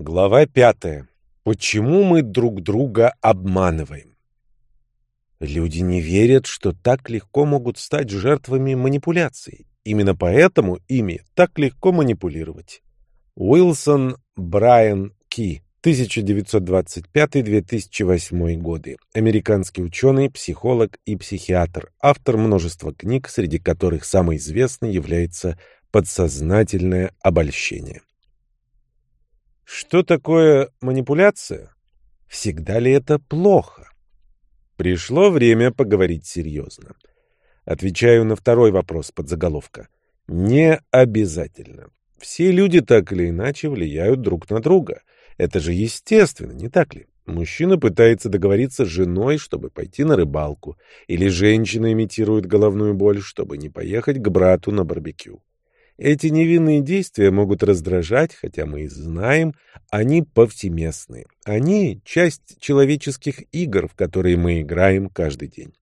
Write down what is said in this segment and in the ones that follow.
Глава пятая. Почему мы друг друга обманываем? Люди не верят, что так легко могут стать жертвами манипуляций. Именно поэтому ими так легко манипулировать. Уилсон Брайан Ки, 1925-2008 годы. Американский ученый, психолог и психиатр. Автор множества книг, среди которых самой известной является «Подсознательное обольщение». Что такое манипуляция? Всегда ли это плохо? Пришло время поговорить серьезно. Отвечаю на второй вопрос под заголовка. Не обязательно. Все люди так или иначе влияют друг на друга. Это же естественно, не так ли? Мужчина пытается договориться с женой, чтобы пойти на рыбалку, или женщина имитирует головную боль, чтобы не поехать к брату на барбекю. Эти невинные действия могут раздражать, хотя мы и знаем, они повсеместны. Они — часть человеческих игр, в которые мы играем каждый день.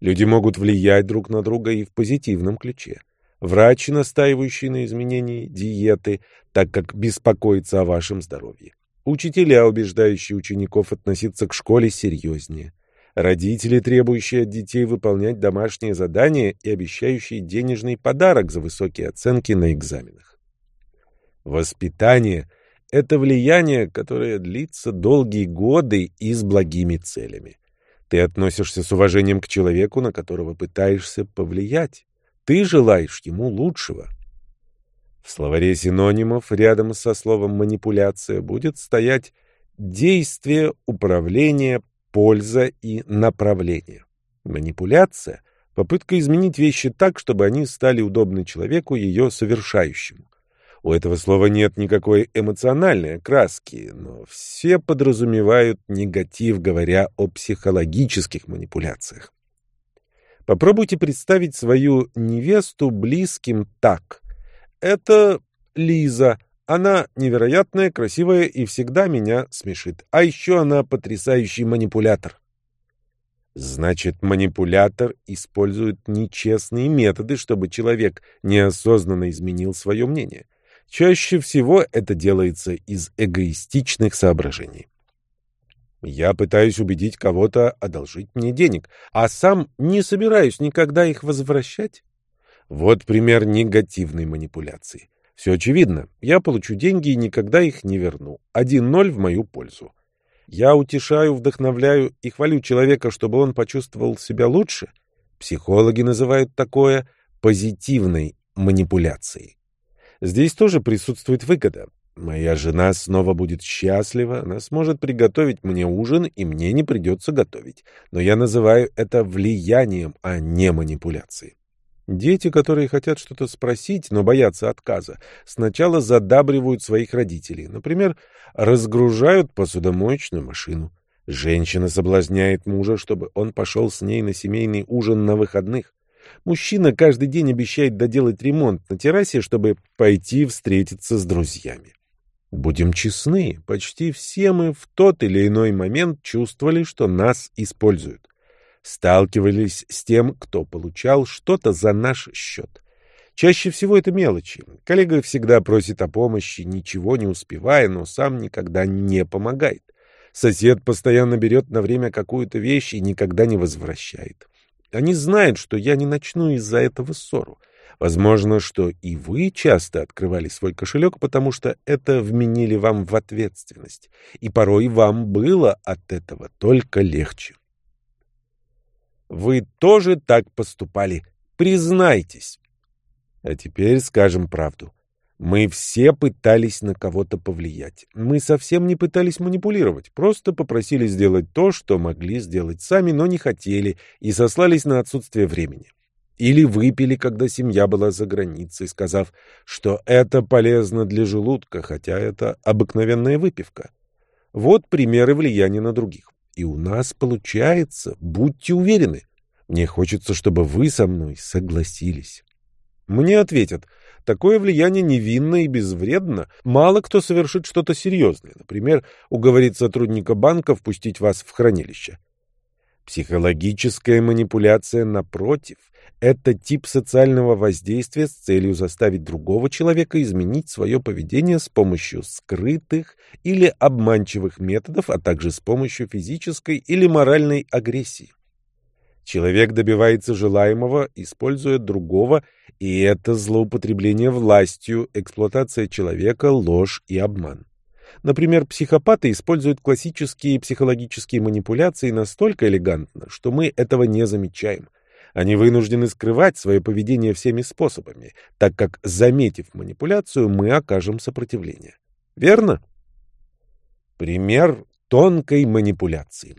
Люди могут влиять друг на друга и в позитивном ключе. Врач, настаивающий на изменении диеты, так как беспокоится о вашем здоровье. Учителя, убеждающие учеников относиться к школе серьезнее. Родители, требующие от детей выполнять домашние задания и обещающие денежный подарок за высокие оценки на экзаменах. Воспитание – это влияние, которое длится долгие годы и с благими целями. Ты относишься с уважением к человеку, на которого пытаешься повлиять. Ты желаешь ему лучшего. В словаре синонимов рядом со словом «манипуляция» будет стоять действие, управление, польза и направление. Манипуляция — попытка изменить вещи так, чтобы они стали удобны человеку, ее совершающему. У этого слова нет никакой эмоциональной окраски, но все подразумевают негатив, говоря о психологических манипуляциях. Попробуйте представить свою невесту близким так. Это Лиза — она невероятная, красивая и всегда меня смешит. А еще она потрясающий манипулятор. Значит, манипулятор использует нечестные методы, чтобы человек неосознанно изменил свое мнение. Чаще всего это делается из эгоистичных соображений. Я пытаюсь убедить кого-то одолжить мне денег, а сам не собираюсь никогда их возвращать. Вот пример негативной манипуляции. Все очевидно. Я получу деньги и никогда их не верну. Один ноль в мою пользу. Я утешаю, вдохновляю и хвалю человека, чтобы он почувствовал себя лучше. Психологи называют такое позитивной манипуляцией. Здесь тоже присутствует выгода. Моя жена снова будет счастлива, она сможет приготовить мне ужин, и мне не придется готовить. Но я называю это влиянием, а не манипуляцией. Дети, которые хотят что-то спросить, но боятся отказа, сначала задабривают своих родителей. Например, разгружают посудомоечную машину. Женщина соблазняет мужа, чтобы он пошел с ней на семейный ужин на выходных. Мужчина каждый день обещает доделать ремонт на террасе, чтобы пойти встретиться с друзьями. Будем честны, почти все мы в тот или иной момент чувствовали, что нас используют сталкивались с тем, кто получал что-то за наш счет. Чаще всего это мелочи. Коллега всегда просит о помощи, ничего не успевая, но сам никогда не помогает. Сосед постоянно берет на время какую-то вещь и никогда не возвращает. Они знают, что я не начну из-за этого ссору. Возможно, что и вы часто открывали свой кошелек, потому что это вменили вам в ответственность. И порой вам было от этого только легче. Вы тоже так поступали. Признайтесь. А теперь скажем правду. Мы все пытались на кого-то повлиять. Мы совсем не пытались манипулировать, просто попросили сделать то, что могли сделать сами, но не хотели, и сослались на отсутствие времени. Или выпили, когда семья была за границей, сказав, что это полезно для желудка, хотя это обыкновенная выпивка. Вот примеры влияния на других. И у нас получается, будьте уверены. Мне хочется, чтобы вы со мной согласились. Мне ответят, такое влияние невинно и безвредно. Мало кто совершит что-то серьезное. Например, уговорить сотрудника банка впустить вас в хранилище. Психологическая манипуляция, напротив, это тип социального воздействия с целью заставить другого человека изменить свое поведение с помощью скрытых или обманчивых методов, а также с помощью физической или моральной агрессии. Человек добивается желаемого, используя другого, и это злоупотребление властью, эксплуатация человека, ложь и обман. Например, психопаты используют классические психологические манипуляции настолько элегантно, что мы этого не замечаем. Они вынуждены скрывать свое поведение всеми способами, так как, заметив манипуляцию, мы окажем сопротивление. Верно? Пример тонкой манипуляции.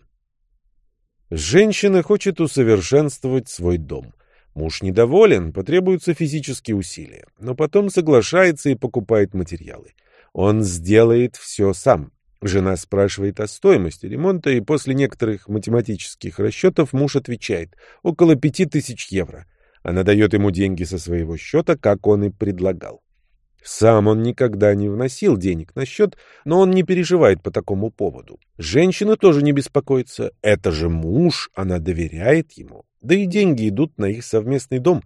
Женщина хочет усовершенствовать свой дом. Муж недоволен, потребуются физические усилия, но потом соглашается и покупает материалы. Он сделает все сам. Жена спрашивает о стоимости ремонта, и после некоторых математических расчетов муж отвечает – около пяти тысяч евро. Она дает ему деньги со своего счета, как он и предлагал. Сам он никогда не вносил денег на счет, но он не переживает по такому поводу. Женщина тоже не беспокоится. Это же муж, она доверяет ему. Да и деньги идут на их совместный дом.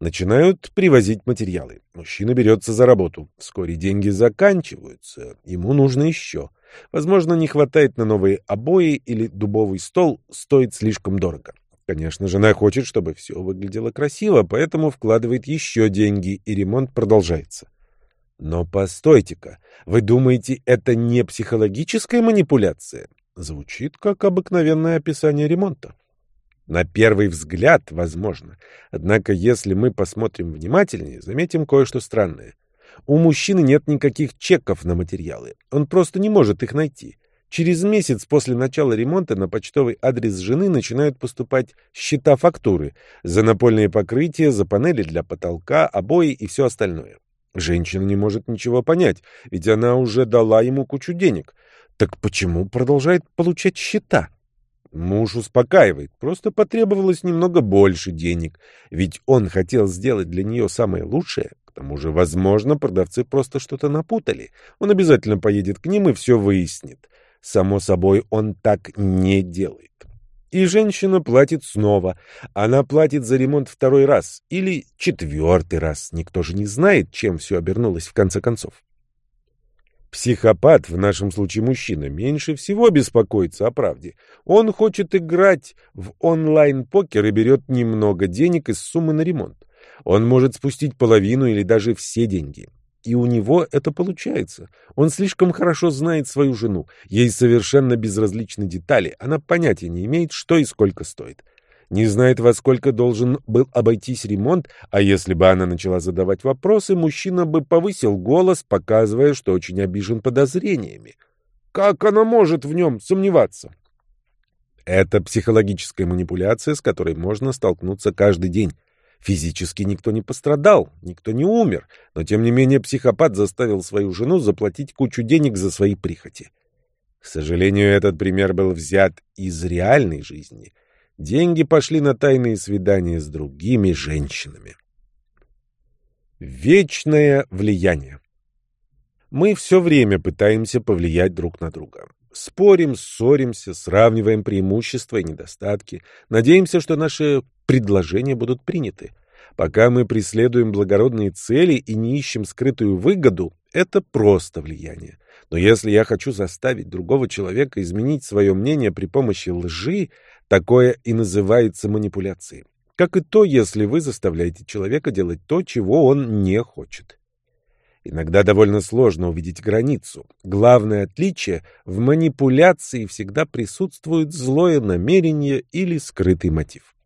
Начинают привозить материалы. Мужчина берется за работу. Вскоре деньги заканчиваются. Ему нужно еще. Возможно, не хватает на новые обои или дубовый стол стоит слишком дорого. Конечно, жена хочет, чтобы все выглядело красиво, поэтому вкладывает еще деньги, и ремонт продолжается. Но постойте-ка, вы думаете, это не психологическая манипуляция? Звучит как обыкновенное описание ремонта. На первый взгляд, возможно. Однако, если мы посмотрим внимательнее, заметим кое-что странное. У мужчины нет никаких чеков на материалы. Он просто не может их найти. Через месяц после начала ремонта на почтовый адрес жены начинают поступать счета-фактуры за напольные покрытия, за панели для потолка, обои и все остальное. Женщина не может ничего понять, ведь она уже дала ему кучу денег. Так почему продолжает получать счета? Муж успокаивает, просто потребовалось немного больше денег, ведь он хотел сделать для нее самое лучшее. К тому же, возможно, продавцы просто что-то напутали. Он обязательно поедет к ним и все выяснит. Само собой, он так не делает. И женщина платит снова. Она платит за ремонт второй раз или четвертый раз. Никто же не знает, чем все обернулось в конце концов. Психопат, в нашем случае мужчина, меньше всего беспокоится о правде. Он хочет играть в онлайн-покер и берет немного денег из суммы на ремонт. Он может спустить половину или даже все деньги. И у него это получается. Он слишком хорошо знает свою жену. Ей совершенно безразличны детали. Она понятия не имеет, что и сколько стоит не знает, во сколько должен был обойтись ремонт, а если бы она начала задавать вопросы, мужчина бы повысил голос, показывая, что очень обижен подозрениями. Как она может в нем сомневаться? Это психологическая манипуляция, с которой можно столкнуться каждый день. Физически никто не пострадал, никто не умер, но тем не менее психопат заставил свою жену заплатить кучу денег за свои прихоти. К сожалению, этот пример был взят из реальной жизни — Деньги пошли на тайные свидания с другими женщинами. Вечное влияние. Мы все время пытаемся повлиять друг на друга. Спорим, ссоримся, сравниваем преимущества и недостатки, надеемся, что наши предложения будут приняты. Пока мы преследуем благородные цели и не ищем скрытую выгоду, это просто влияние. Но если я хочу заставить другого человека изменить свое мнение при помощи лжи, Такое и называется манипуляцией. Как и то, если вы заставляете человека делать то, чего он не хочет. Иногда довольно сложно увидеть границу. Главное отличие – в манипуляции всегда присутствует злое намерение или скрытый мотив.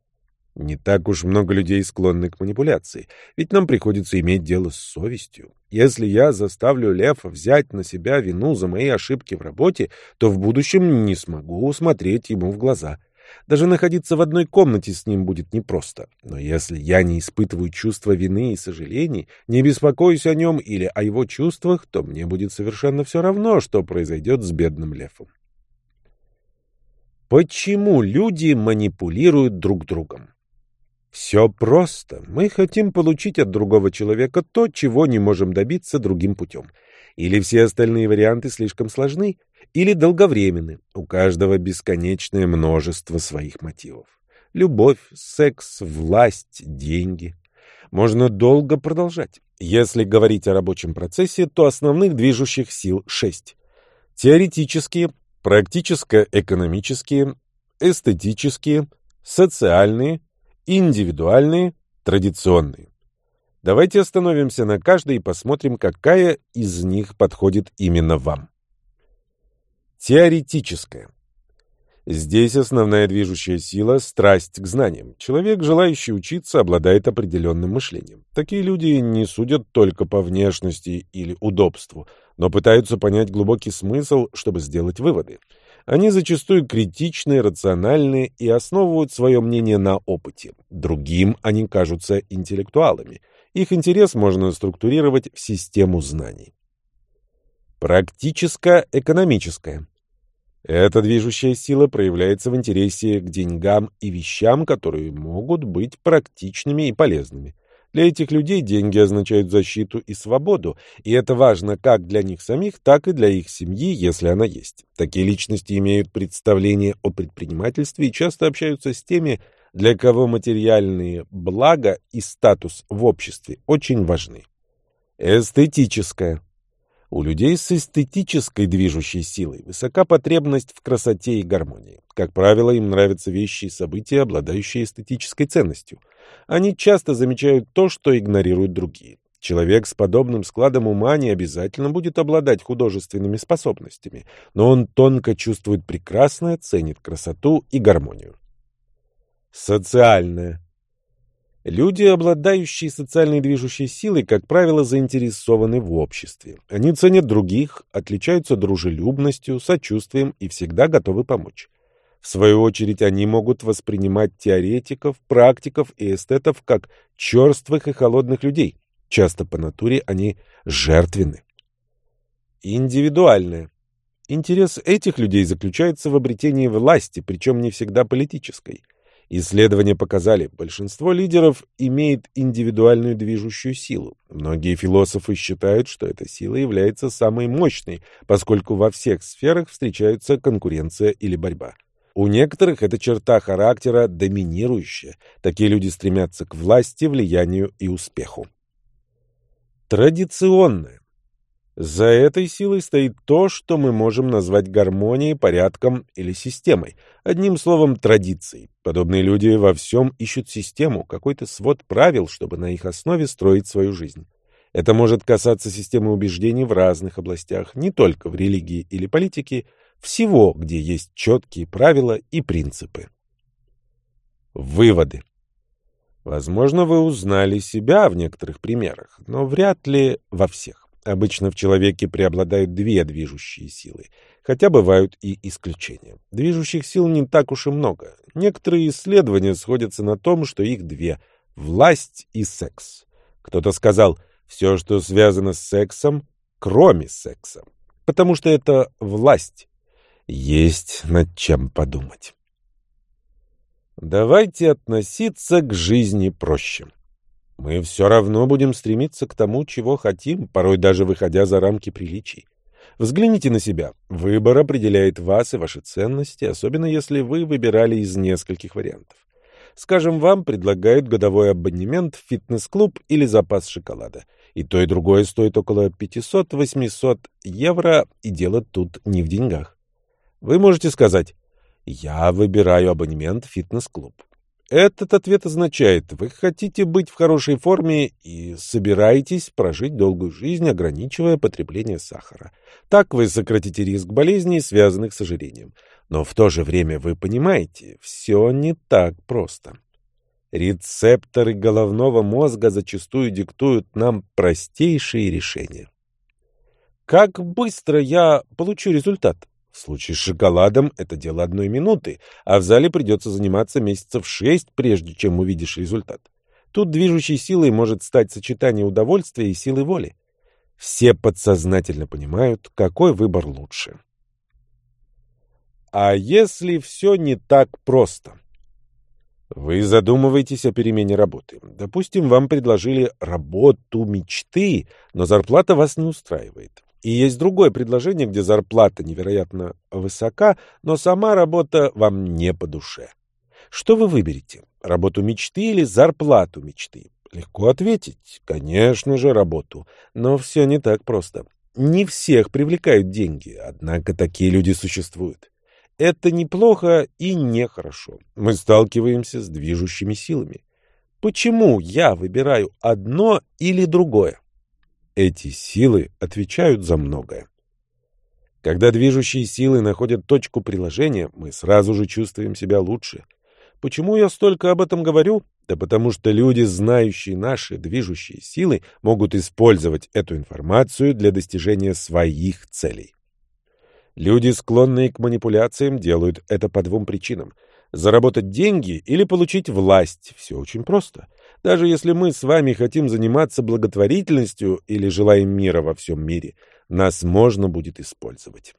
Не так уж много людей склонны к манипуляции, ведь нам приходится иметь дело с совестью. Если я заставлю Лефа взять на себя вину за мои ошибки в работе, то в будущем не смогу смотреть ему в глаза – даже находиться в одной комнате с ним будет непросто. Но если я не испытываю чувства вины и сожалений, не беспокоюсь о нем или о его чувствах, то мне будет совершенно все равно, что произойдет с бедным Лефом. Почему люди манипулируют друг другом? Все просто. Мы хотим получить от другого человека то, чего не можем добиться другим путем. Или все остальные варианты слишком сложны, или долговременны. У каждого бесконечное множество своих мотивов. Любовь, секс, власть, деньги. Можно долго продолжать. Если говорить о рабочем процессе, то основных движущих сил шесть. Теоретические, практическо-экономические, эстетические, социальные, индивидуальные, традиционные. Давайте остановимся на каждой и посмотрим, какая из них подходит именно вам. Теоретическая. Здесь основная движущая сила – страсть к знаниям. Человек, желающий учиться, обладает определенным мышлением. Такие люди не судят только по внешности или удобству, но пытаются понять глубокий смысл, чтобы сделать выводы. Они зачастую критичны, рациональны и основывают свое мнение на опыте. Другим они кажутся интеллектуалами. Их интерес можно структурировать в систему знаний. Практическо-экономическая. Эта движущая сила проявляется в интересе к деньгам и вещам, которые могут быть практичными и полезными. Для этих людей деньги означают защиту и свободу, и это важно как для них самих, так и для их семьи, если она есть. Такие личности имеют представление о предпринимательстве и часто общаются с теми, для кого материальные блага и статус в обществе очень важны. Эстетическое. У людей с эстетической движущей силой высока потребность в красоте и гармонии. Как правило, им нравятся вещи и события, обладающие эстетической ценностью. Они часто замечают то, что игнорируют другие. Человек с подобным складом ума не обязательно будет обладать художественными способностями, но он тонко чувствует прекрасное, ценит красоту и гармонию. Социальное. Люди, обладающие социальной движущей силой, как правило, заинтересованы в обществе. Они ценят других, отличаются дружелюбностью, сочувствием и всегда готовы помочь. В свою очередь, они могут воспринимать теоретиков, практиков и эстетов как черствых и холодных людей. Часто по натуре они жертвенны. Индивидуальное. Интерес этих людей заключается в обретении власти, причем не всегда политической. Исследования показали, большинство лидеров имеет индивидуальную движущую силу. Многие философы считают, что эта сила является самой мощной, поскольку во всех сферах встречаются конкуренция или борьба. У некоторых эта черта характера доминирующая. Такие люди стремятся к власти, влиянию и успеху. Традиционная. За этой силой стоит то, что мы можем назвать гармонией, порядком или системой. Одним словом, традицией. Подобные люди во всем ищут систему, какой-то свод правил, чтобы на их основе строить свою жизнь. Это может касаться системы убеждений в разных областях, не только в религии или политике, всего, где есть четкие правила и принципы. Выводы. Возможно, вы узнали себя в некоторых примерах, но вряд ли во всех. Обычно в человеке преобладают две движущие силы, хотя бывают и исключения. Движущих сил не так уж и много. Некоторые исследования сходятся на том, что их две – власть и секс. Кто-то сказал, все, что связано с сексом, кроме секса, потому что это власть. Есть над чем подумать. Давайте относиться к жизни проще. Мы все равно будем стремиться к тому, чего хотим, порой даже выходя за рамки приличий. Взгляните на себя. Выбор определяет вас и ваши ценности, особенно если вы выбирали из нескольких вариантов. Скажем, вам предлагают годовой абонемент в фитнес-клуб или запас шоколада. И то, и другое стоит около 500-800 евро, и дело тут не в деньгах. Вы можете сказать, я выбираю абонемент в фитнес-клуб. Этот ответ означает, вы хотите быть в хорошей форме и собираетесь прожить долгую жизнь, ограничивая потребление сахара. Так вы сократите риск болезней, связанных с ожирением. Но в то же время вы понимаете, все не так просто. Рецепторы головного мозга зачастую диктуют нам простейшие решения. Как быстро я получу результат? В случае с шоколадом это дело одной минуты, а в зале придется заниматься месяцев шесть, прежде чем увидишь результат. Тут движущей силой может стать сочетание удовольствия и силы воли. Все подсознательно понимают, какой выбор лучше. А если все не так просто? Вы задумываетесь о перемене работы. Допустим, вам предложили работу мечты, но зарплата вас не устраивает. И есть другое предложение, где зарплата невероятно высока, но сама работа вам не по душе. Что вы выберете? Работу мечты или зарплату мечты? Легко ответить. Конечно же, работу. Но все не так просто. Не всех привлекают деньги, однако такие люди существуют. Это неплохо и нехорошо. Мы сталкиваемся с движущими силами. Почему я выбираю одно или другое? Эти силы отвечают за многое. Когда движущие силы находят точку приложения, мы сразу же чувствуем себя лучше. Почему я столько об этом говорю? Да потому что люди, знающие наши движущие силы, могут использовать эту информацию для достижения своих целей. Люди, склонные к манипуляциям, делают это по двум причинам. Заработать деньги или получить власть. Все очень просто. Даже если мы с вами хотим заниматься благотворительностью или желаем мира во всем мире, нас можно будет использовать.